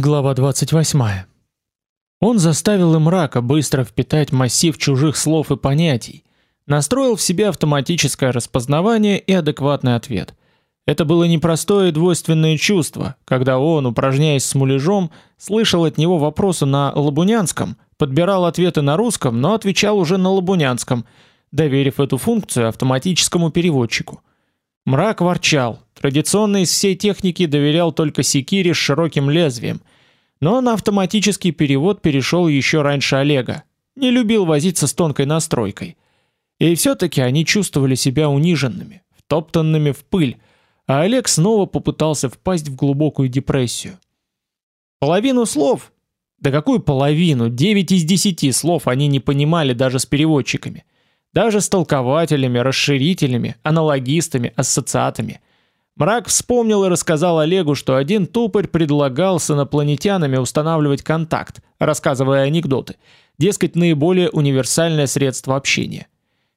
Глава 28. Он заставил им мрака быстро впитать массив чужих слов и понятий, настроил в себе автоматическое распознавание и адекватный ответ. Это было непростое двойственное чувство, когда он, упражняясь с муляжом, слышал от него вопросы на лабунянском, подбирал ответы на русском, но отвечал уже на лабунянском, доверив эту функцию автоматическому переводчику. Мрак ворчал. Традиционно из всей техники доверял только секире с широким лезвием, но на автоматический перевод перешел еще раньше Олега. Не любил возиться с тонкой настройкой. И все таки они чувствовали себя униженными, втоптанными в пыль, а Олег снова попытался впасть в глубокую депрессию. Половину слов, да какую половину, 9 из 10 слов они не понимали даже с переводчиками – даже с толкователями, расширителями, аналогистами, ассоциатами. Мрак вспомнил и рассказал Олегу, что один тупорь предлагал с инопланетянами устанавливать контакт, рассказывая анекдоты. Дескать, наиболее универсальное средство общения.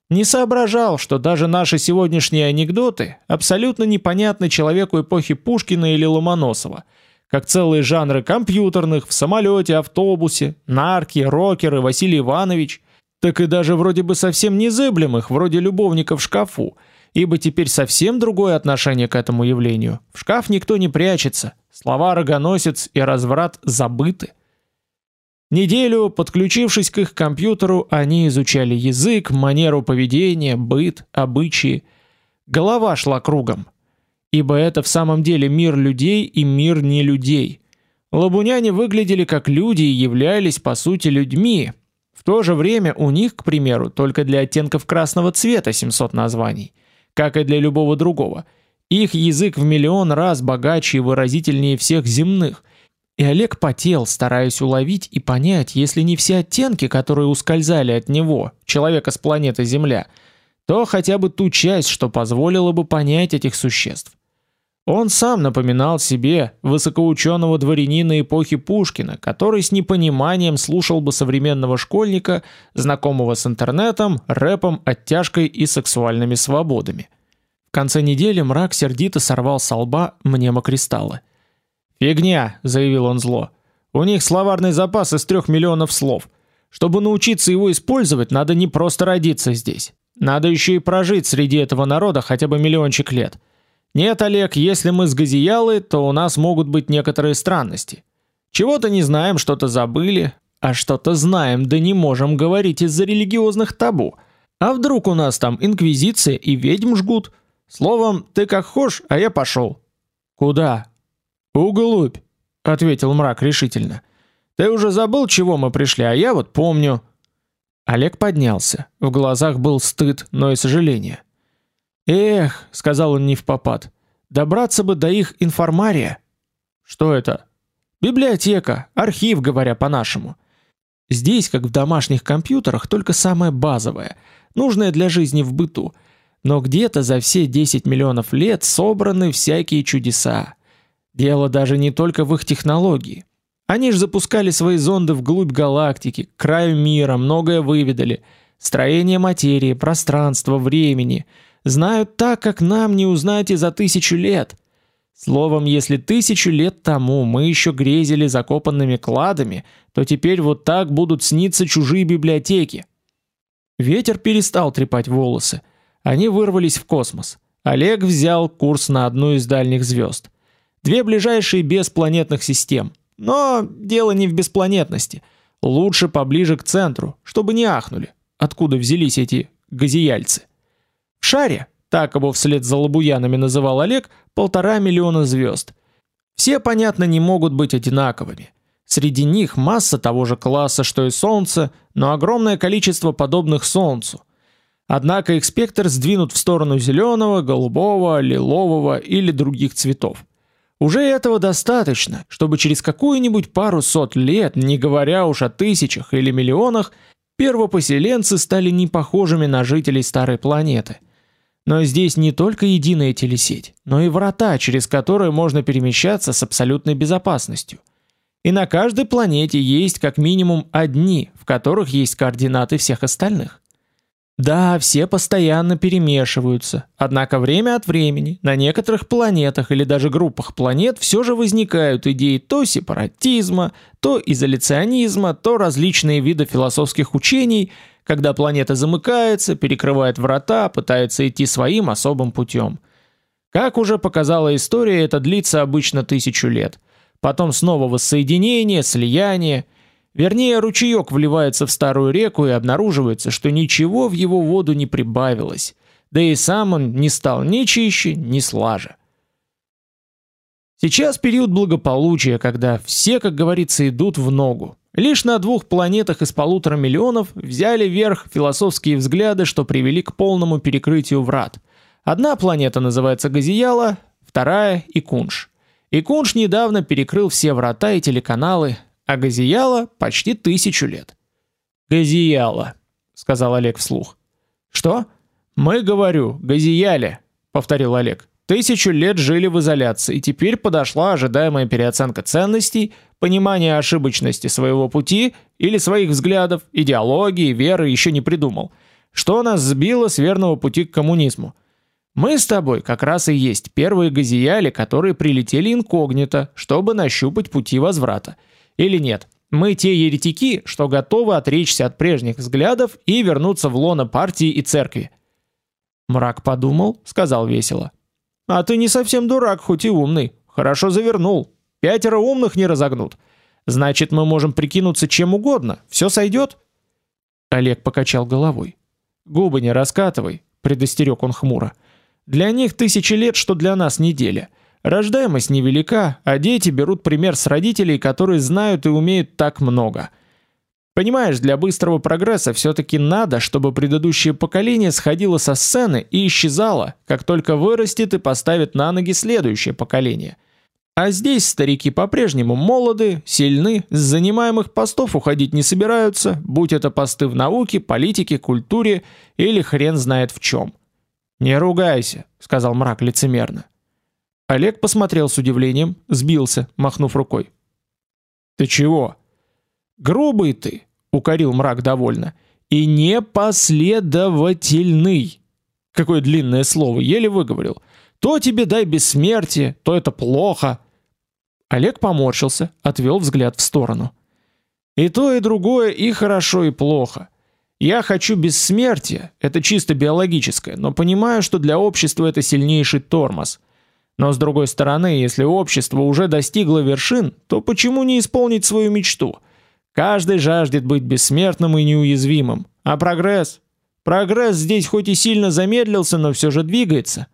Не соображал, что даже наши сегодняшние анекдоты абсолютно непонятны человеку эпохи Пушкина или Ломоносова, как целые жанры компьютерных, в самолете, автобусе, нарки, рокеры, Василий Иванович – так и даже вроде бы совсем незыблемых, вроде любовников в шкафу, ибо теперь совсем другое отношение к этому явлению. В шкаф никто не прячется, слова рогоносец и разврат забыты. Неделю, подключившись к их компьютеру, они изучали язык, манеру поведения, быт, обычаи. Голова шла кругом. Ибо это в самом деле мир людей и мир не людей. Лабуняне выглядели как люди и являлись по сути людьми, в то же время у них, к примеру, только для оттенков красного цвета 700 названий, как и для любого другого. Их язык в миллион раз богаче и выразительнее всех земных. И Олег потел, стараясь уловить и понять, если не все оттенки, которые ускользали от него, человека с планеты Земля, то хотя бы ту часть, что позволила бы понять этих существ. Он сам напоминал себе высокоученого дворянина эпохи Пушкина, который с непониманием слушал бы современного школьника, знакомого с интернетом, рэпом, оттяжкой и сексуальными свободами. В конце недели мрак сердито сорвал с лба мнемокристаллы. «Фигня», — заявил он зло. «У них словарный запас из трех миллионов слов. Чтобы научиться его использовать, надо не просто родиться здесь. Надо еще и прожить среди этого народа хотя бы миллиончик лет». Нет, Олег, если мы с Газиялы, то у нас могут быть некоторые странности. Чего-то не знаем, что-то забыли, а что-то знаем, да не можем говорить из-за религиозных табу. А вдруг у нас там инквизиция и ведьм жгут? Словом, ты как хошь, а я пошел. Куда? Углубь, ответил мрак решительно. Ты уже забыл, чего мы пришли, а я вот помню. Олег поднялся. В глазах был стыд, но и сожаление. Эх, сказал он не в попад. Добраться бы до их информария. Что это? Библиотека, архив, говоря по-нашему. Здесь, как в домашних компьютерах, только самое базовое, нужное для жизни в быту. Но где-то за все 10 миллионов лет собраны всякие чудеса. Дело даже не только в их технологии. Они же запускали свои зонды вглубь галактики, к краю мира, многое выведали. Строение материи, пространства, времени — знают так, как нам не узнать и за тысячу лет. Словом, если тысячу лет тому мы еще грезили закопанными кладами, то теперь вот так будут сниться чужие библиотеки. Ветер перестал трепать волосы. Они вырвались в космос. Олег взял курс на одну из дальних звезд. Две ближайшие без планетных систем. Но дело не в беспланетности. Лучше поближе к центру, чтобы не ахнули. Откуда взялись эти газияльцы? В шаре, так его вслед за лабуянами называл Олег, полтора миллиона звезд. Все, понятно, не могут быть одинаковыми. Среди них масса того же класса, что и Солнце, но огромное количество подобных Солнцу. Однако их спектр сдвинут в сторону зеленого, голубого, лилового или других цветов. Уже этого достаточно, чтобы через какую-нибудь пару сот лет, не говоря уж о тысячах или миллионах, первопоселенцы стали не похожими на жителей старой планеты – но здесь не только единая телесеть, но и врата, через которые можно перемещаться с абсолютной безопасностью. И на каждой планете есть как минимум одни, в которых есть координаты всех остальных. Да, все постоянно перемешиваются, однако время от времени на некоторых планетах или даже группах планет все же возникают идеи то сепаратизма, то изоляционизма, то различные виды философских учений, когда планета замыкается, перекрывает врата, пытается идти своим особым путем. Как уже показала история, это длится обычно тысячу лет. Потом снова воссоединение, слияние – Вернее, ручеек вливается в старую реку и обнаруживается, что ничего в его воду не прибавилось, да и сам он не стал ни чище, ни слаже. Сейчас период благополучия, когда все, как говорится, идут в ногу. Лишь на двух планетах из полутора миллионов взяли верх философские взгляды, что привели к полному перекрытию врат. Одна планета называется Газияла, вторая Икунш. Икунш недавно перекрыл все врата и телеканалы, а Газияла почти тысячу лет. Газияла, сказал Олег вслух. Что? Мы говорю, Газияле, повторил Олег. Тысячу лет жили в изоляции, и теперь подошла ожидаемая переоценка ценностей, понимание ошибочности своего пути или своих взглядов, идеологии, веры еще не придумал. Что нас сбило с верного пути к коммунизму? Мы с тобой как раз и есть первые газияли, которые прилетели инкогнито, чтобы нащупать пути возврата. Или нет? Мы те еретики, что готовы отречься от прежних взглядов и вернуться в лоно партии и церкви. Мрак подумал, сказал весело: "А ты не совсем дурак, хоть и умный. Хорошо завернул. Пятеро умных не разогнут. Значит, мы можем прикинуться чем угодно. Все сойдет?» Олег покачал головой. "Губы не раскатывай", предостерег он хмуро. "Для них тысячи лет, что для нас неделя. Рождаемость невелика, а дети берут пример с родителей, которые знают и умеют так много. Понимаешь, для быстрого прогресса все таки надо, чтобы предыдущее поколение сходило со сцены и исчезало, как только вырастет и поставит на ноги следующее поколение. А здесь старики по-прежнему молоды, сильны, с занимаемых постов уходить не собираются, будь это посты в науке, политике, культуре или хрен знает в чем. Не ругайся, сказал мрак лицемерно. Олег посмотрел с удивлением, сбился, махнув рукой. Ты чего? Грубый ты, укорил мрак довольно. И непоследовательный. Какое длинное слово, еле выговорил. То тебе дай бессмертие, то это плохо. Олег поморщился, отвел взгляд в сторону. И то, и другое и хорошо, и плохо. Я хочу бессмертия, это чисто биологическое, но понимаю, что для общества это сильнейший тормоз. Но с другой стороны, если общество уже достигло вершин, то почему не исполнить свою мечту? Каждый жаждет быть бессмертным и неуязвимым. А прогресс? Прогресс здесь хоть и сильно замедлился, но все же двигается.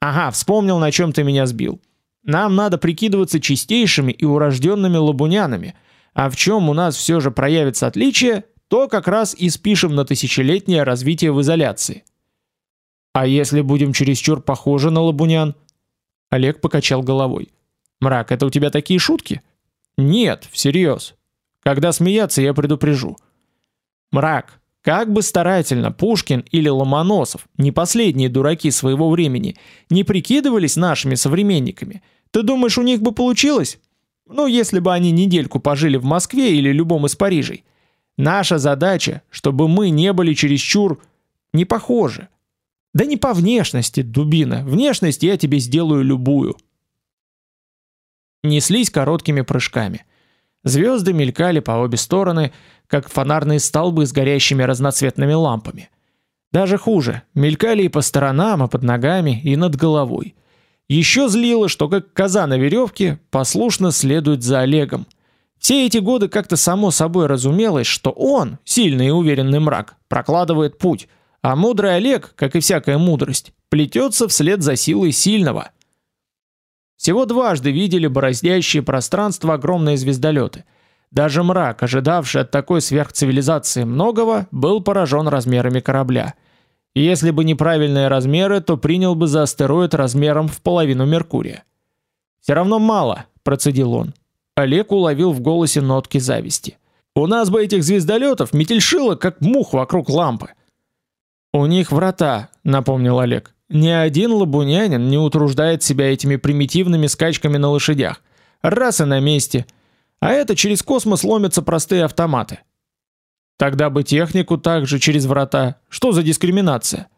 Ага, вспомнил, на чем ты меня сбил. Нам надо прикидываться чистейшими и урожденными лабунянами. А в чем у нас все же проявится отличие, то как раз и спишем на тысячелетнее развитие в изоляции. А если будем чересчур похожи на лабунян? Олег покачал головой. Мрак, это у тебя такие шутки? Нет, всерьез. Когда смеяться, я предупрежу. Мрак, как бы старательно Пушкин или Ломоносов, не последние дураки своего времени, не прикидывались нашими современниками, ты думаешь, у них бы получилось? Ну, если бы они недельку пожили в Москве или любом из Парижей. Наша задача, чтобы мы не были чересчур не похожи. Да не по внешности, дубина. Внешность я тебе сделаю любую. Неслись короткими прыжками. Звезды мелькали по обе стороны, как фонарные столбы с горящими разноцветными лампами. Даже хуже, мелькали и по сторонам, и под ногами, и над головой. Еще злило, что как коза на веревке послушно следует за Олегом. Все эти годы как-то само собой разумелось, что он, сильный и уверенный мрак, прокладывает путь, а мудрый Олег, как и всякая мудрость, плетется вслед за силой сильного. Всего дважды видели бороздящие пространство огромные звездолеты. Даже мрак, ожидавший от такой сверхцивилизации многого, был поражен размерами корабля. И если бы неправильные размеры, то принял бы за астероид размером в половину Меркурия. Все равно мало, процедил он. Олег уловил в голосе нотки зависти. У нас бы этих звездолетов метельшило как мух вокруг лампы. У них врата, напомнил Олег. Ни один лабунянин не утруждает себя этими примитивными скачками на лошадях. Раз и на месте. А это через космос ломятся простые автоматы. Тогда бы технику также через врата. Что за дискриминация?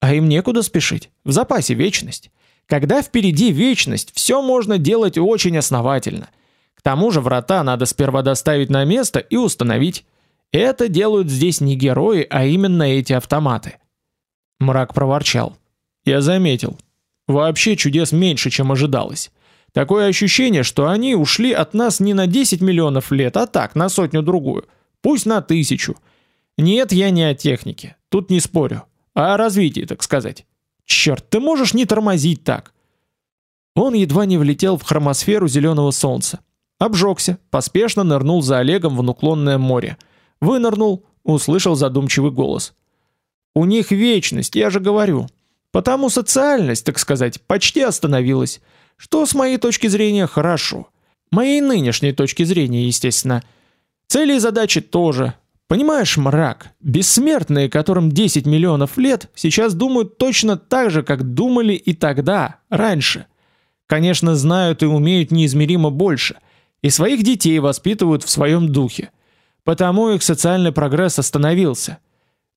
А им некуда спешить. В запасе вечность. Когда впереди вечность, все можно делать очень основательно. К тому же врата надо сперва доставить на место и установить. Это делают здесь не герои, а именно эти автоматы. Мрак проворчал. Я заметил. Вообще чудес меньше, чем ожидалось. Такое ощущение, что они ушли от нас не на 10 миллионов лет, а так, на сотню-другую. Пусть на тысячу. Нет, я не о технике. Тут не спорю. А о развитии, так сказать. Черт, ты можешь не тормозить так. Он едва не влетел в хромосферу зеленого солнца. Обжегся, поспешно нырнул за Олегом в наклонное море. Вынырнул, услышал задумчивый голос. У них вечность, я же говорю. Потому социальность, так сказать, почти остановилась. Что с моей точки зрения хорошо. Моей нынешней точки зрения, естественно. Цели и задачи тоже. Понимаешь, мрак, бессмертные, которым 10 миллионов лет, сейчас думают точно так же, как думали и тогда, раньше. Конечно, знают и умеют неизмеримо больше, и своих детей воспитывают в своем духе. Потому их социальный прогресс остановился.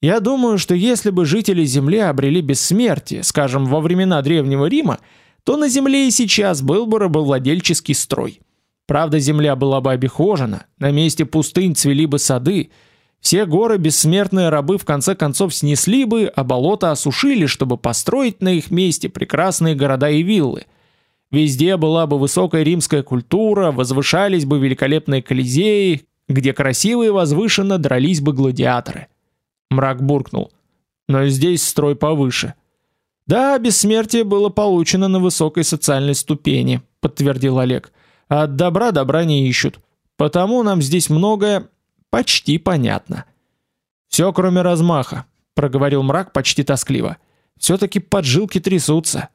Я думаю, что если бы жители Земли обрели бессмертие, скажем, во времена древнего Рима, то на Земле и сейчас был бы рабовладельческий строй. Правда, земля была бы обихожена, на месте пустынь цвели бы сады, все горы бессмертные рабы в конце концов снесли бы, а болота осушили, чтобы построить на их месте прекрасные города и виллы. Везде была бы высокая римская культура, возвышались бы великолепные колизеи, где красивые и возвышенно дрались бы гладиаторы. Мрак буркнул. Но здесь строй повыше. Да, бессмертие было получено на высокой социальной ступени, подтвердил Олег. А от добра добра не ищут. Потому нам здесь многое почти понятно. Все, кроме размаха, проговорил мрак почти тоскливо. все таки поджилки трясутся.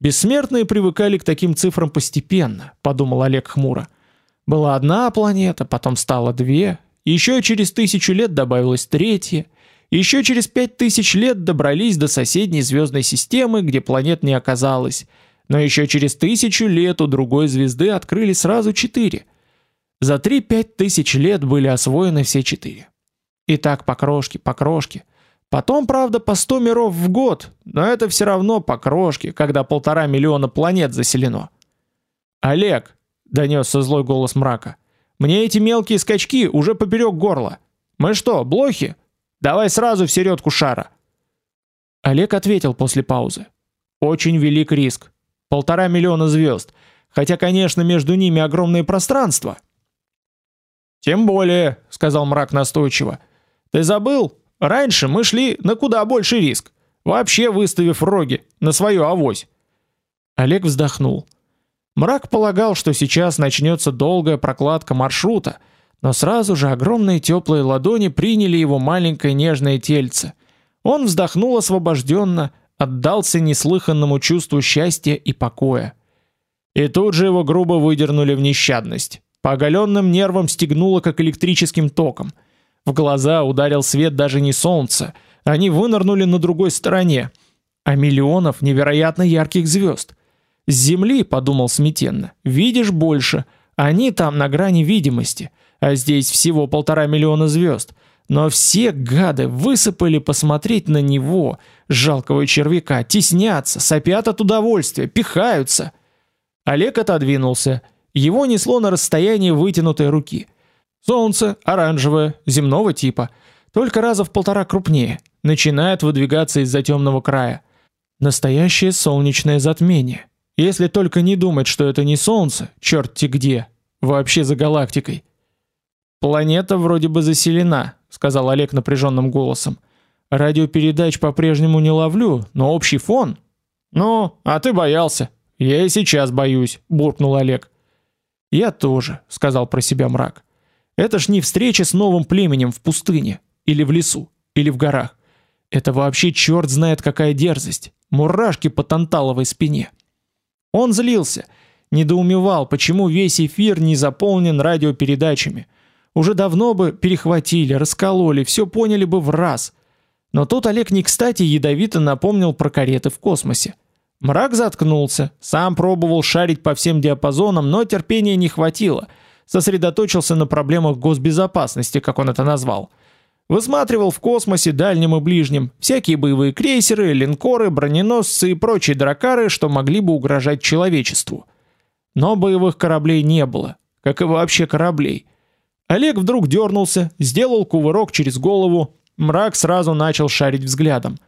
Бессмертные привыкали к таким цифрам постепенно, подумал Олег хмуро. Была одна планета, потом стало две, еще через тысячу лет добавилась третья, еще через пять тысяч лет добрались до соседней звездной системы, где планет не оказалось. Но еще через тысячу лет у другой звезды открыли сразу четыре. За три-пять тысяч лет были освоены все четыре. И так по крошке, по крошке. Потом, правда, по сто миров в год, но это все равно по крошке, когда полтора миллиона планет заселено. Олег, донесся злой голос мрака. Мне эти мелкие скачки уже поперек горла. Мы что, блохи? Давай сразу в середку шара. Олег ответил после паузы. Очень велик риск. Полтора миллиона звезд, хотя, конечно, между ними огромное пространство. Тем более, сказал мрак настойчиво. Ты забыл? Раньше мы шли на куда больший риск, вообще выставив роги на свою авось. Олег вздохнул. Мрак полагал, что сейчас начнется долгая прокладка маршрута, но сразу же огромные теплые ладони приняли его маленькое нежное тельце. Он вздохнул освобожденно, отдался неслыханному чувству счастья и покоя. И тут же его грубо выдернули в нещадность. По оголенным нервам стегнуло как электрическим током. В глаза ударил свет даже не солнца, они вынырнули на другой стороне, а миллионов невероятно ярких звезд. С земли, подумал смятенно, видишь больше, они там на грани видимости, а здесь всего полтора миллиона звезд. Но все гады высыпали посмотреть на него, жалкого червяка, теснятся, сопят от удовольствия, пихаются. Олег отодвинулся. Его несло на расстоянии вытянутой руки. Солнце оранжевое, земного типа, только раза в полтора крупнее, начинает выдвигаться из-за темного края. Настоящее солнечное затмение. Если только не думать, что это не солнце, черт-те где, вообще за галактикой. Планета вроде бы заселена, сказал Олег напряженным голосом. Радиопередач по-прежнему не ловлю, но общий фон. Ну, а ты боялся? Я и сейчас боюсь, буркнул Олег. Я тоже, сказал про себя мрак. Это ж не встреча с новым племенем в пустыне или в лесу или в горах. Это вообще черт знает какая дерзость. Мурашки по танталовой спине. Он злился, недоумевал, почему весь эфир не заполнен радиопередачами уже давно бы перехватили, раскололи, все поняли бы в раз. Но тут Олег не кстати ядовито напомнил про кареты в космосе. Мрак заткнулся, сам пробовал шарить по всем диапазонам, но терпения не хватило. сосредоточился на проблемах госбезопасности, как он это назвал. Высматривал в космосе дальнем и ближнем всякие боевые крейсеры, линкоры, броненосцы и прочие дракары, что могли бы угрожать человечеству. Но боевых кораблей не было, как и вообще кораблей. Олег вдруг дернулся, сделал кувырок через голову, мрак сразу начал шарить взглядом.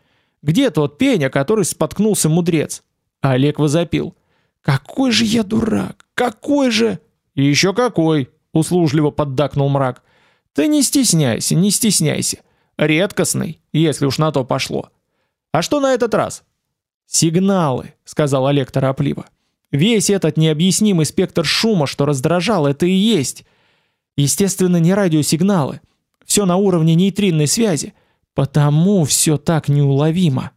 Где тот пень, о который споткнулся мудрец? Олег возопил: "Какой же я дурак! Какой же!" "И еще какой!" услужливо поддакнул мрак. Ты не стесняйся, не стесняйся. Редкостный, если уж на то пошло. А что на этот раз? Сигналы, сказал Олег торопливо. Весь этот необъяснимый спектр шума, что раздражал, это и есть. Естественно, не радиосигналы. Все на уровне нейтринной связи, потому все так неуловимо.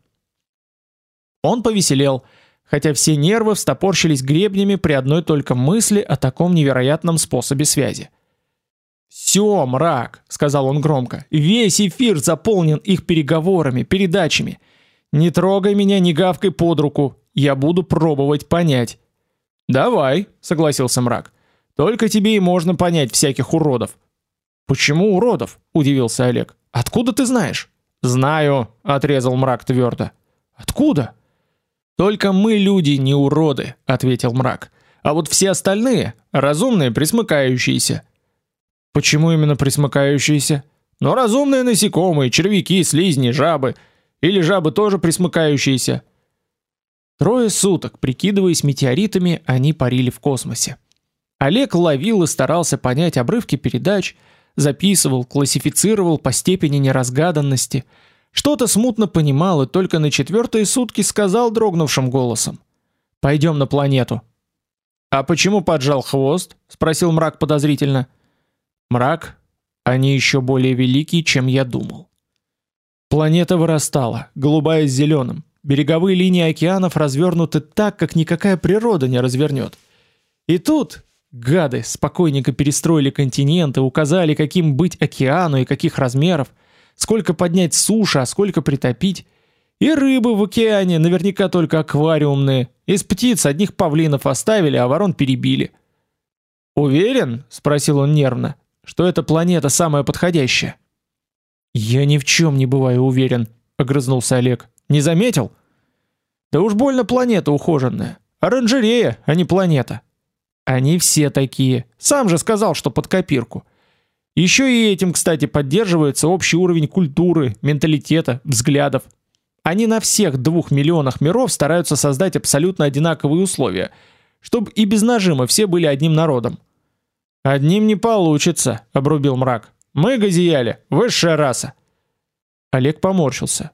Он повеселел, хотя все нервы встопорщились гребнями при одной только мысли о таком невероятном способе связи. «Все, мрак», — сказал он громко, — «весь эфир заполнен их переговорами, передачами. Не трогай меня, не гавкой под руку, я буду пробовать понять». «Давай», — согласился мрак, — «только тебе и можно понять всяких уродов». «Почему уродов?» — удивился Олег. «Откуда ты знаешь?» «Знаю», — отрезал мрак твердо. «Откуда?» «Только мы люди не уроды», — ответил мрак. «А вот все остальные — разумные, присмыкающиеся». Почему именно присмыкающиеся? Но ну, разумные насекомые, червяки, слизни, жабы. Или жабы тоже присмыкающиеся. Трое суток, прикидываясь метеоритами, они парили в космосе. Олег ловил и старался понять обрывки передач, записывал, классифицировал по степени неразгаданности. Что-то смутно понимал и только на четвертые сутки сказал дрогнувшим голосом: "Пойдем на планету". "А почему поджал хвост?" спросил мрак подозрительно. Мрак, они еще более великие, чем я думал. Планета вырастала, голубая с зеленым. Береговые линии океанов развернуты так, как никакая природа не развернет. И тут гады спокойненько перестроили континенты, указали, каким быть океану и каких размеров, сколько поднять суша, а сколько притопить. И рыбы в океане, наверняка только аквариумные. Из птиц одних павлинов оставили, а ворон перебили. Уверен? спросил он нервно что эта планета самая подходящая. Я ни в чем не бываю уверен, огрызнулся Олег. Не заметил? Да уж больно планета ухоженная. Оранжерея, а не планета. Они все такие. Сам же сказал, что под копирку. Еще и этим, кстати, поддерживается общий уровень культуры, менталитета, взглядов. Они на всех двух миллионах миров стараются создать абсолютно одинаковые условия, чтобы и без нажима все были одним народом. Одним не получится, обрубил мрак. Мы газияли, высшая раса. Олег поморщился.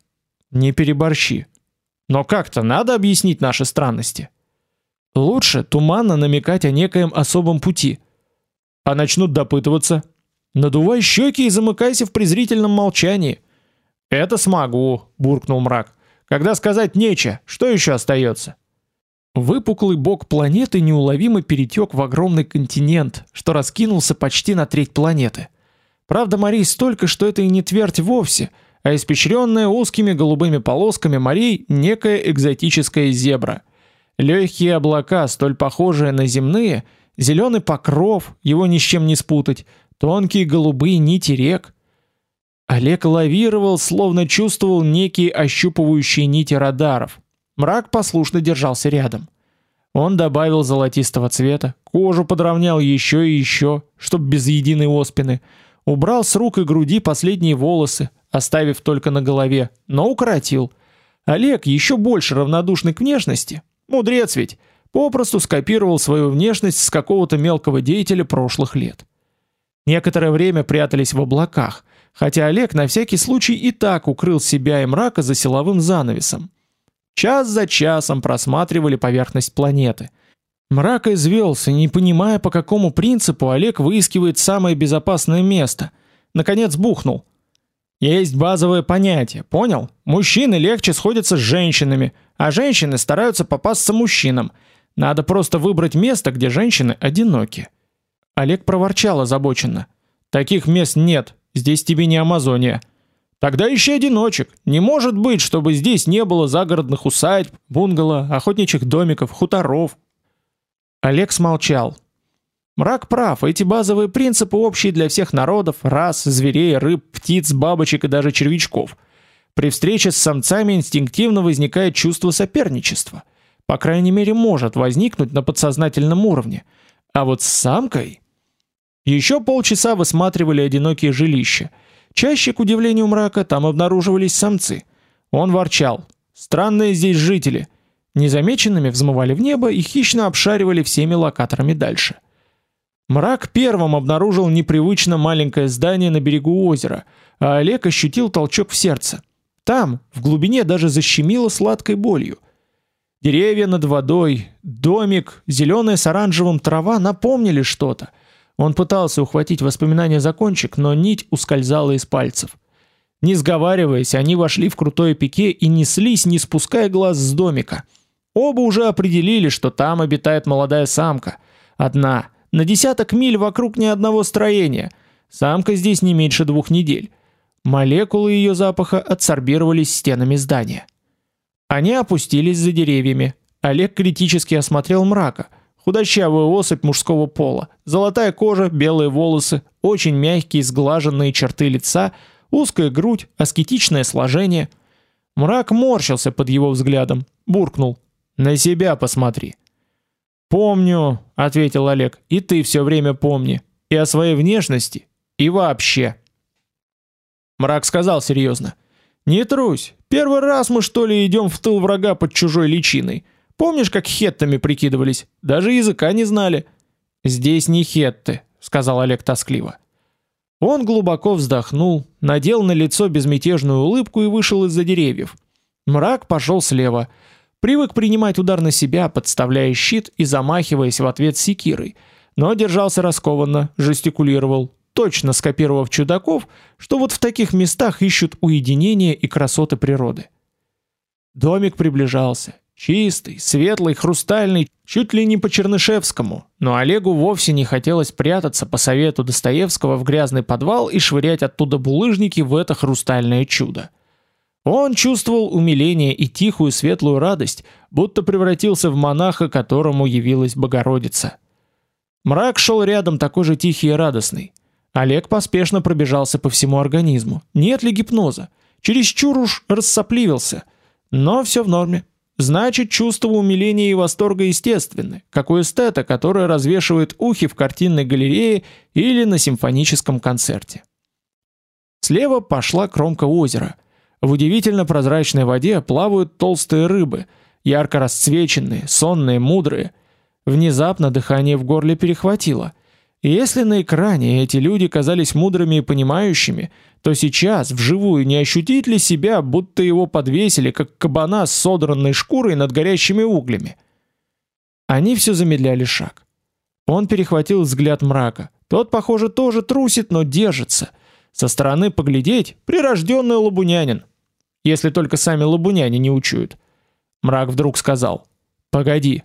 Не переборщи. Но как-то надо объяснить наши странности. Лучше туманно намекать о некоем особом пути. А начнут допытываться. Надувай щеки и замыкайся в презрительном молчании. Это смогу, буркнул мрак. Когда сказать нечего, что еще остается? Выпуклый бок планеты неуловимо перетек в огромный континент, что раскинулся почти на треть планеты. Правда, морей столько, что это и не твердь вовсе, а испещренная узкими голубыми полосками морей некая экзотическая зебра. Легкие облака, столь похожие на земные, зеленый покров, его ни с чем не спутать, тонкие голубые нити рек. Олег лавировал, словно чувствовал некие ощупывающие нити радаров, Мрак послушно держался рядом. Он добавил золотистого цвета, кожу подровнял еще и еще, чтоб без единой оспины, убрал с рук и груди последние волосы, оставив только на голове, но укоротил. Олег, еще больше равнодушный к внешности, мудрец ведь, попросту скопировал свою внешность с какого-то мелкого деятеля прошлых лет. Некоторое время прятались в облаках, хотя Олег на всякий случай и так укрыл себя и мрака за силовым занавесом. Час за часом просматривали поверхность планеты. Мрак извелся, не понимая, по какому принципу Олег выискивает самое безопасное место. Наконец бухнул. Есть базовое понятие, понял? Мужчины легче сходятся с женщинами, а женщины стараются попасться мужчинам. Надо просто выбрать место, где женщины одиноки. Олег проворчал озабоченно. Таких мест нет, здесь тебе не Амазония. Тогда ищи одиночек. Не может быть, чтобы здесь не было загородных усадьб, бунгало, охотничьих домиков, хуторов. Олег смолчал. Мрак прав, эти базовые принципы общие для всех народов, рас, зверей, рыб, птиц, бабочек и даже червячков. При встрече с самцами инстинктивно возникает чувство соперничества. По крайней мере, может возникнуть на подсознательном уровне. А вот с самкой еще полчаса высматривали одинокие жилища. Чаще, к удивлению мрака, там обнаруживались самцы. Он ворчал: "Странные здесь жители". Незамеченными взмывали в небо и хищно обшаривали всеми локаторами дальше. Мрак первым обнаружил непривычно маленькое здание на берегу озера, а Олег ощутил толчок в сердце. Там, в глубине даже защемило сладкой болью. Деревья над водой, домик, зеленая с оранжевым трава напомнили что-то. Он пытался ухватить воспоминания за кончик, но нить ускользала из пальцев. Не сговариваясь, они вошли в крутое пике и неслись, не спуская глаз с домика. Оба уже определили, что там обитает молодая самка. Одна, на десяток миль вокруг ни одного строения. Самка здесь не меньше двух недель. Молекулы ее запаха адсорбировались стенами здания. Они опустились за деревьями. Олег критически осмотрел мрака. Худощавая особь мужского пола, золотая кожа, белые волосы, очень мягкие сглаженные черты лица, узкая грудь, аскетичное сложение. Мрак морщился под его взглядом, буркнул: "На себя посмотри". "Помню", ответил Олег. "И ты все время помни и о своей внешности, и вообще". Мрак сказал серьезно: "Не трусь. Первый раз мы что ли идем в тыл врага под чужой личиной. Помнишь, как хеттами прикидывались? Даже языка не знали". "Здесь не хетты", сказал Олег тоскливо. Он глубоко вздохнул, надел на лицо безмятежную улыбку и вышел из-за деревьев. Мрак пошел слева. Привык принимать удар на себя, подставляя щит и замахиваясь в ответ секирой, но держался раскованно, жестикулировал, точно скопировав чудаков, что вот в таких местах ищут уединение и красоты природы. Домик приближался, чистый, светлый, хрустальный, чуть ли не по Чернышевскому, но Олегу вовсе не хотелось прятаться по совету Достоевского в грязный подвал и швырять оттуда булыжники в это хрустальное чудо. Он чувствовал умиление и тихую светлую радость, будто превратился в монаха, которому явилась Богородица. Мрак шел рядом такой же тихий и радостный. Олег поспешно пробежался по всему организму. Нет ли гипноза? Чересчур уж рассопливился. Но все в норме. Значит, чувство умиления и восторга естественны, как у эстета, который развешивает ухи в картинной галерее или на симфоническом концерте. Слева пошла кромка озера. В удивительно прозрачной воде плавают толстые рыбы, ярко расцвеченные, сонные, мудрые. Внезапно дыхание в горле перехватило. И если на экране эти люди казались мудрыми и понимающими, то сейчас вживую не ощутить ли себя, будто его подвесили как кабана с содранной шкурой над горящими углями? Они все замедляли шаг. Он перехватил взгляд мрака. Тот, похоже, тоже трусит, но держится. Со стороны поглядеть прирожденный лабунянин. Если только сами лабуняне не учуют. Мрак вдруг сказал: "Погоди".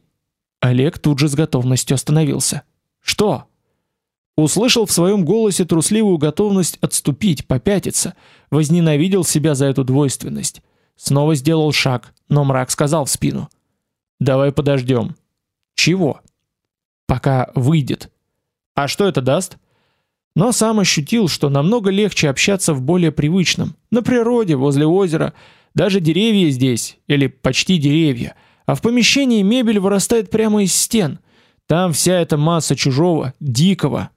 Олег тут же с готовностью остановился. "Что?" Услышал в своем голосе трусливую готовность отступить, попятиться, возненавидел себя за эту двойственность. Снова сделал шаг, но мрак сказал в спину: "Давай подождем. "Чего?" "Пока выйдет". "А что это даст?" Но сам ощутил, что намного легче общаться в более привычном, на природе, возле озера, даже деревья здесь или почти деревья, а в помещении мебель вырастает прямо из стен. Там вся эта масса чужого, дикого,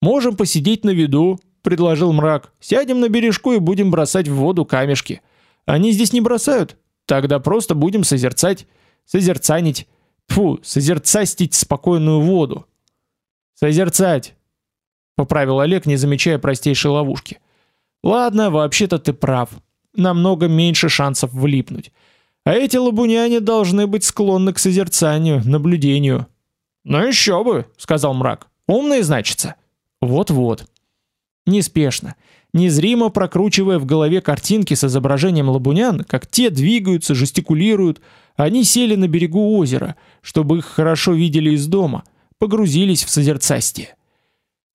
Можем посидеть на виду, предложил мрак. Сядем на бережку и будем бросать в воду камешки. Они здесь не бросают. Тогда просто будем созерцать, созерцанить. Фу, созерцастить спокойную воду. Созерцать, поправил Олег, не замечая простейшей ловушки. Ладно, вообще-то ты прав. Намного меньше шансов влипнуть. А эти лабуняне должны быть склонны к созерцанию, наблюдению. Ну еще бы, сказал мрак. Умные, значится. Вот-вот. Неспешно, незримо прокручивая в голове картинки с изображением лабунян, как те двигаются, жестикулируют, они сели на берегу озера, чтобы их хорошо видели из дома, погрузились в созерцастие.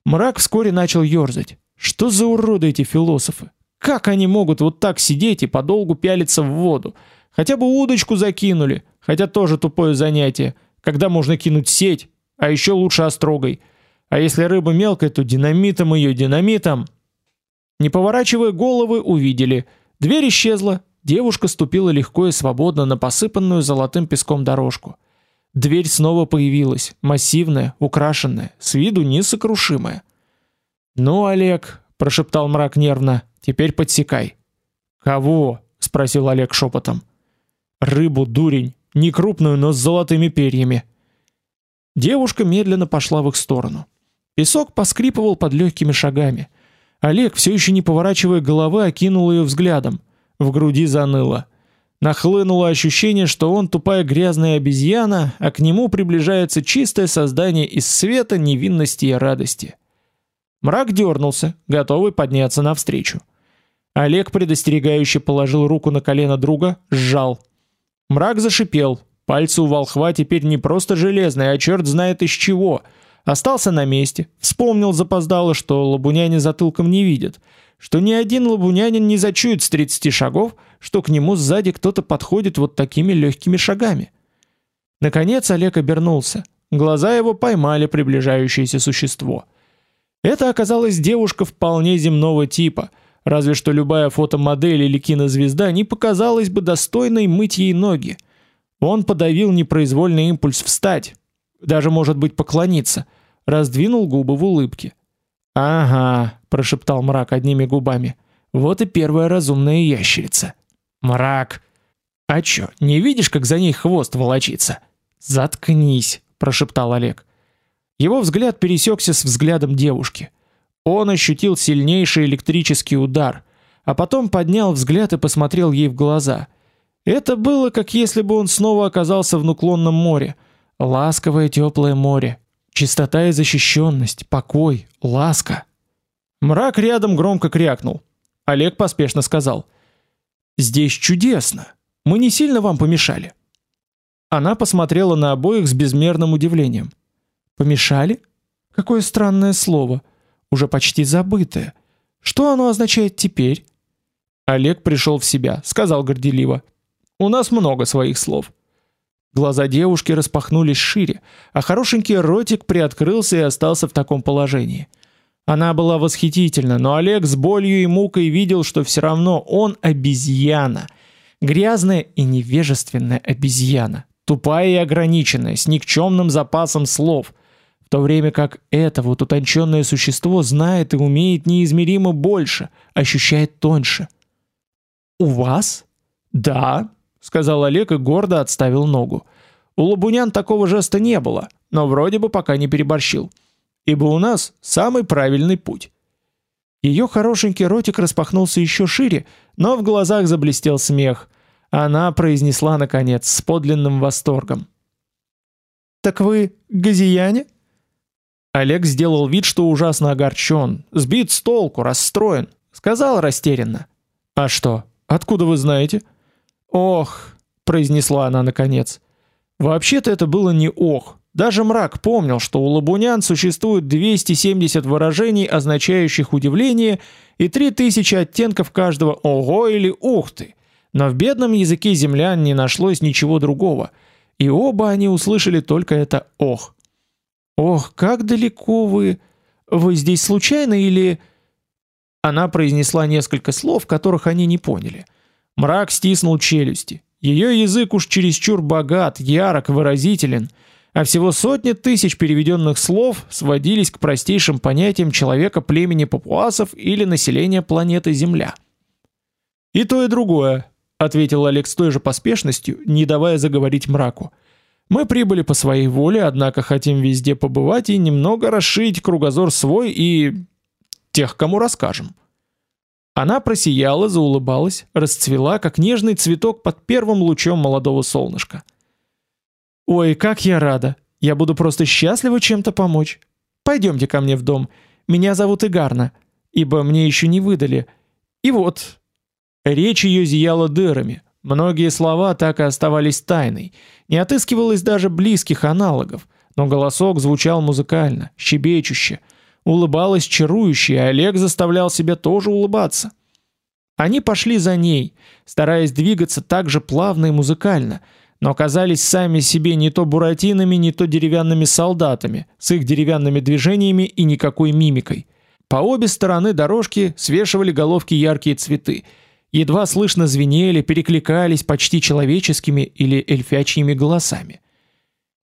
Мрак вскоре начал ёрзать. Что за уроды эти философы? Как они могут вот так сидеть и подолгу пялиться в воду? Хотя бы удочку закинули, хотя тоже тупое занятие, когда можно кинуть сеть, а еще лучше острогой – А если рыба мелкая, то динамитом ее, динамитом. Не поворачивая головы, увидели. Дверь исчезла. Девушка ступила легко и свободно на посыпанную золотым песком дорожку. Дверь снова появилась, массивная, украшенная, с виду несокрушимая. "Ну, Олег", прошептал мрак нервно. "Теперь подсекай". "Кого?" спросил Олег шепотом. "Рыбу, дурень, не крупную, но с золотыми перьями". Девушка медленно пошла в их сторону. Песок поскрипывал под легкими шагами. Олег, все еще не поворачивая головы, окинул ее взглядом. В груди заныло. Нахлынуло ощущение, что он тупая грязная обезьяна, а к нему приближается чистое создание из света, невинности и радости. Мрак дернулся, готовый подняться навстречу. Олег предостерегающе положил руку на колено друга, сжал. Мрак зашипел. Пальцы у волхва теперь не просто железные, а черт знает из чего — Остался на месте, вспомнил запоздало, что лабуняне затылком не видят, что ни один лабунянин не зачует с 30 шагов, что к нему сзади кто-то подходит вот такими легкими шагами. Наконец Олег обернулся. Глаза его поймали приближающееся существо. Это оказалась девушка вполне земного типа, разве что любая фотомодель или кинозвезда не показалась бы достойной мыть ей ноги. Он подавил непроизвольный импульс встать, даже может быть поклониться, раздвинул губы в улыбке. "Ага", прошептал мрак одними губами. "Вот и первая разумная ящерица". "Мрак, а чё, не видишь, как за ней хвост волочится?" "Заткнись", прошептал Олег. Его взгляд пересекся с взглядом девушки. Он ощутил сильнейший электрический удар, а потом поднял взгляд и посмотрел ей в глаза. Это было как если бы он снова оказался в наклонном море, ласковое теплое море, чистота и защищенность, покой, ласка. Мрак рядом громко крякнул. Олег поспешно сказал: "Здесь чудесно. Мы не сильно вам помешали". Она посмотрела на обоих с безмерным удивлением. Помешали? Какое странное слово, уже почти забытое. Что оно означает теперь? Олег пришел в себя, сказал горделиво: "У нас много своих слов". Глаза девушки распахнулись шире, а хорошенький ротик приоткрылся и остался в таком положении. Она была восхитительна, но Олег с болью и мукой видел, что все равно он обезьяна, грязная и невежественная обезьяна, тупая и ограниченная, с никчемным запасом слов, в то время как это вот утонченное существо знает и умеет неизмеримо больше, ощущает тоньше. У вас? Да, сказал Олег и гордо отставил ногу. У лабунян такого жеста не было, но вроде бы пока не переборщил. Ибо у нас самый правильный путь. Ее хорошенький ротик распахнулся еще шире, но в глазах заблестел смех. Она произнесла наконец с подлинным восторгом: "Так вы газияне?" Олег сделал вид, что ужасно огорчен, сбит с толку, расстроен, сказал растерянно: "А что? Откуда вы знаете?" Ох, произнесла она наконец. Вообще-то это было не ох. Даже мрак помнил, что у лабунян существует 270 выражений, означающих удивление, и 3000 оттенков каждого ого или ух ты. Но в бедном языке землян не нашлось ничего другого, и оба они услышали только это ох. Ох, как далеко вы? Вы здесь случайно или Она произнесла несколько слов, которых они не поняли. Мрак стиснул челюсти. Ее язык уж чересчур богат, ярок, выразителен, а всего сотни тысяч переведенных слов сводились к простейшим понятиям человека племени папуасов или населения планеты Земля. И то и другое, ответил Олег с той же поспешностью, не давая заговорить мраку. Мы прибыли по своей воле, однако хотим везде побывать и немного расширить кругозор свой и тех, кому расскажем. Она просияла, заулыбалась, расцвела, как нежный цветок под первым лучом молодого солнышка. Ой, как я рада. Я буду просто счастлива чем-то помочь. Пойдемте ко мне в дом. Меня зовут Игарна, ибо мне еще не выдали. И вот. Речь ее зияла дырами. Многие слова так и оставались тайной. Не отыскивалось даже близких аналогов, но голосок звучал музыкально, щебечуще улыбалась чарующе, и Олег заставлял себя тоже улыбаться. Они пошли за ней, стараясь двигаться так же плавно и музыкально, но казались сами себе не то буратинами, не то деревянными солдатами, с их деревянными движениями и никакой мимикой. По обе стороны дорожки свешивали головки яркие цветы. Едва слышно звенели, перекликались почти человеческими или эльфячьими голосами.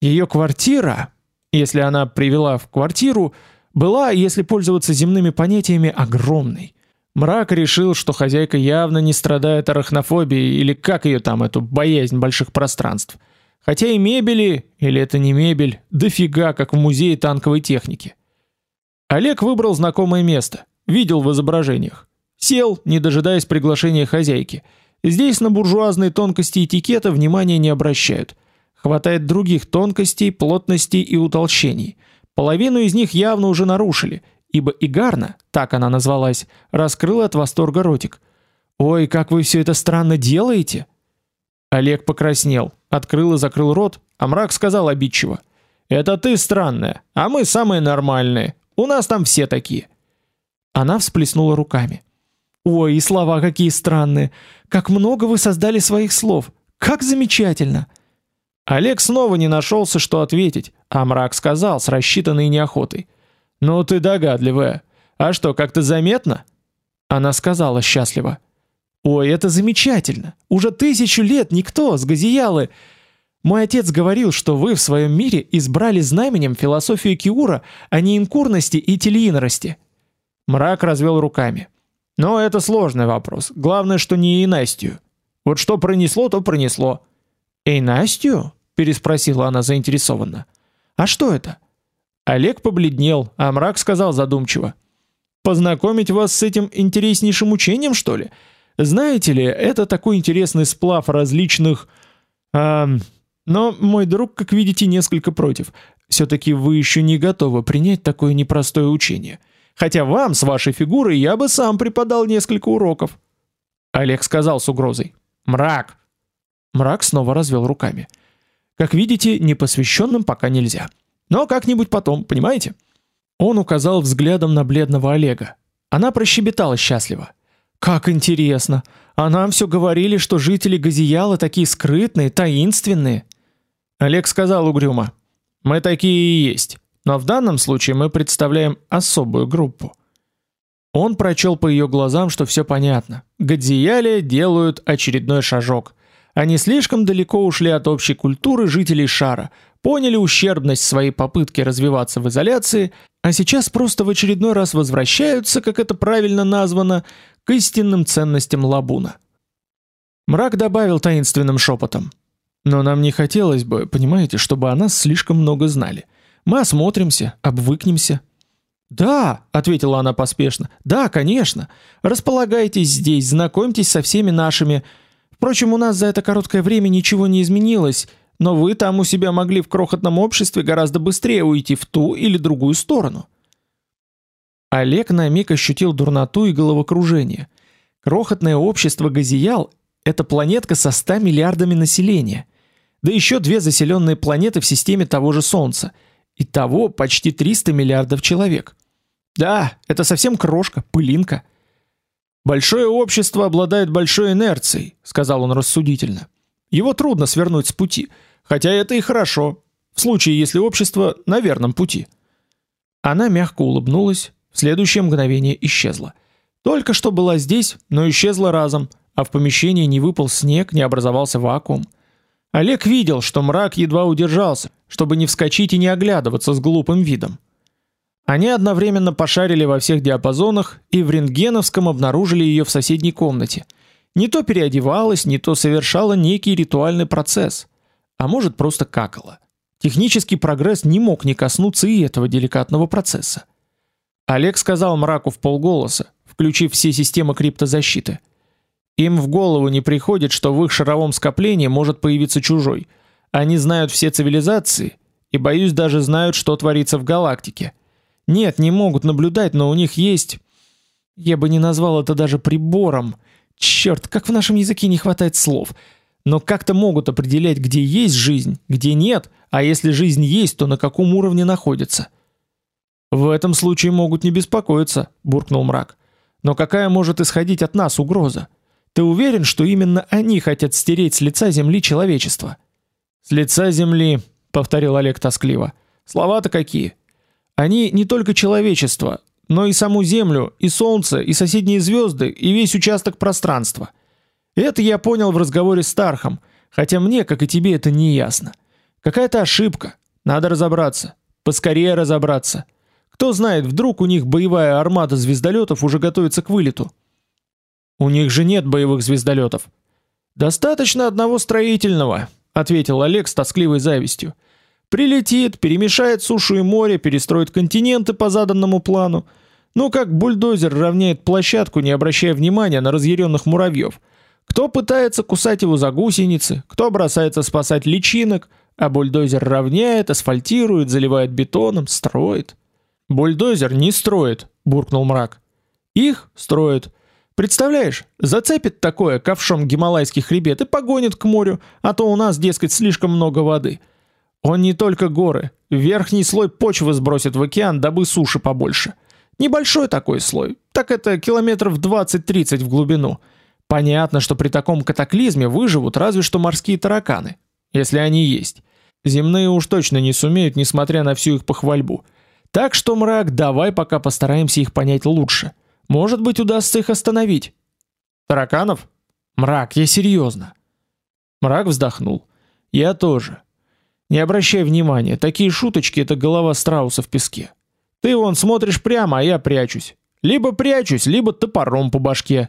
Ее квартира, если она привела в квартиру, была, если пользоваться земными понятиями, огромной. Мрак решил, что хозяйка явно не страдает арахнофобией или как ее там эту боязнь больших пространств. Хотя и мебели, или это не мебель, дофига, как в музее танковой техники. Олег выбрал знакомое место, видел в изображениях. Сел, не дожидаясь приглашения хозяйки. Здесь на буржуазные тонкости этикета внимания не обращают. Хватает других тонкостей, плотностей и утолщений. Половину из них явно уже нарушили, ибо Игарна, так она назвалась, раскрыла от восторга ротик. Ой, как вы все это странно делаете? Олег покраснел, открыл и закрыл рот, а мрак сказал обидчиво: "Это ты странная, а мы самые нормальные. У нас там все такие". Она всплеснула руками. Ой, и слова какие странные. Как много вы создали своих слов. Как замечательно. Олег снова не нашелся, что ответить, а мрак сказал с рассчитанной неохотой: ну ты догадливая. А что, как-то заметно? Она сказала счастливо: "Ой, это замечательно. Уже тысячу лет никто с Газиялы Мой отец говорил, что вы в своем мире избрали знаменем философию Киура, а не инкурности и телеинорости". Мрак развел руками. "Но это сложный вопрос. Главное, что не Инастию. Вот что пронесло, то пронесло". "Инастию?" Переспросила она заинтересованно. "А что это?" Олег побледнел, а мрак сказал задумчиво: "Познакомить вас с этим интереснейшим учением, что ли? Знаете ли, это такой интересный сплав различных а, но мой друг, как видите, несколько против. все таки вы еще не готовы принять такое непростое учение. Хотя вам с вашей фигурой я бы сам преподал несколько уроков". Олег сказал с угрозой: "Мрак". Мрак снова развел руками. Как видите, непосвященным пока нельзя. Но как-нибудь потом, понимаете? Он указал взглядом на бледного Олега. Она прощебетала счастливо. Как интересно. А нам все говорили, что жители Газияла такие скрытные, таинственные. Олег сказал угрюмо: "Мы такие и есть, но в данном случае мы представляем особую группу". Он прочел по ее глазам, что все понятно. Гадзияли делают очередной шажок. Они слишком далеко ушли от общей культуры жителей шара, поняли ущербность своей попытки развиваться в изоляции, а сейчас просто в очередной раз возвращаются, как это правильно названо, к истинным ценностям Лабуна. Мрак добавил таинственным шепотом: "Но нам не хотелось бы, понимаете, чтобы о нас слишком много знали. Мы осмотримся, обвыкнемся". "Да", ответила она поспешно. "Да, конечно. Располагайтесь здесь, знакомьтесь со всеми нашими Впрочем, у нас за это короткое время ничего не изменилось, но вы там у себя могли в крохотном обществе гораздо быстрее уйти в ту или другую сторону. Олег на миг ощутил дурноту и головокружение. Крохотное общество Газиял это планетка со 100 миллиардами населения. Да еще две заселенные планеты в системе того же Солнца. и того почти 300 миллиардов человек. Да, это совсем крошка, пылинка. Большое общество обладает большой инерцией, сказал он рассудительно. Его трудно свернуть с пути, хотя это и хорошо, в случае, если общество на верном пути. Она мягко улыбнулась, в следующее мгновение исчезла. Только что была здесь, но исчезла разом, а в помещении не выпал снег, не образовался вакуум. Олег видел, что мрак едва удержался, чтобы не вскочить и не оглядываться с глупым видом. Они одновременно пошарили во всех диапазонах и в рентгеновском обнаружили ее в соседней комнате. Не то переодевалась, не то совершала некий ритуальный процесс, а может просто какала. Технический прогресс не мог не коснуться и этого деликатного процесса. Олег сказал мраку в полголоса, включив все системы криптозащиты. Им в голову не приходит, что в их шаровом скоплении может появиться чужой. Они знают все цивилизации и, боюсь, даже знают, что творится в галактике. Нет, не могут наблюдать, но у них есть я бы не назвал это даже прибором. Черт, как в нашем языке не хватает слов. Но как-то могут определять, где есть жизнь, где нет, а если жизнь есть, то на каком уровне находится. В этом случае могут не беспокоиться, буркнул мрак. Но какая может исходить от нас угроза? Ты уверен, что именно они хотят стереть с лица земли человечество? С лица земли, повторил Олег тоскливо. Слова-то какие? Они не только человечество, но и саму землю, и солнце, и соседние звезды, и весь участок пространства. Это я понял в разговоре с Тархом, хотя мне, как и тебе, это не ясно. Какая-то ошибка. Надо разобраться. Поскорее разобраться. Кто знает, вдруг у них боевая армада звездолетов уже готовится к вылету. У них же нет боевых звездолетов. Достаточно одного строительного, ответил Олег с тоскливой завистью. Прилетит, перемешает сушу и море, перестроит континенты по заданному плану. Ну как бульдозер равняет площадку, не обращая внимания на разъяренных муравьев. Кто пытается кусать его за гусеницы, кто бросается спасать личинок, а бульдозер равняет, асфальтирует, заливает бетоном, строит. Бульдозер не строит, буркнул мрак. Их строит. Представляешь, зацепит такое ковшом гималайский хребет и погонит к морю, а то у нас, дескать, слишком много воды. Он не только горы, верхний слой почвы сбросит в океан, дабы суши побольше. Небольшой такой слой, так это километров 20-30 в глубину. Понятно, что при таком катаклизме выживут разве что морские тараканы, если они есть. Земные уж точно не сумеют, несмотря на всю их похвальбу. Так что, мрак, давай пока постараемся их понять лучше. Может быть, удастся их остановить. Тараканов? Мрак, я серьезно. Мрак вздохнул. Я тоже. Не обращай внимания, такие шуточки это голова страуса в песке. Ты вон смотришь прямо, а я прячусь. Либо прячусь, либо топором по башке.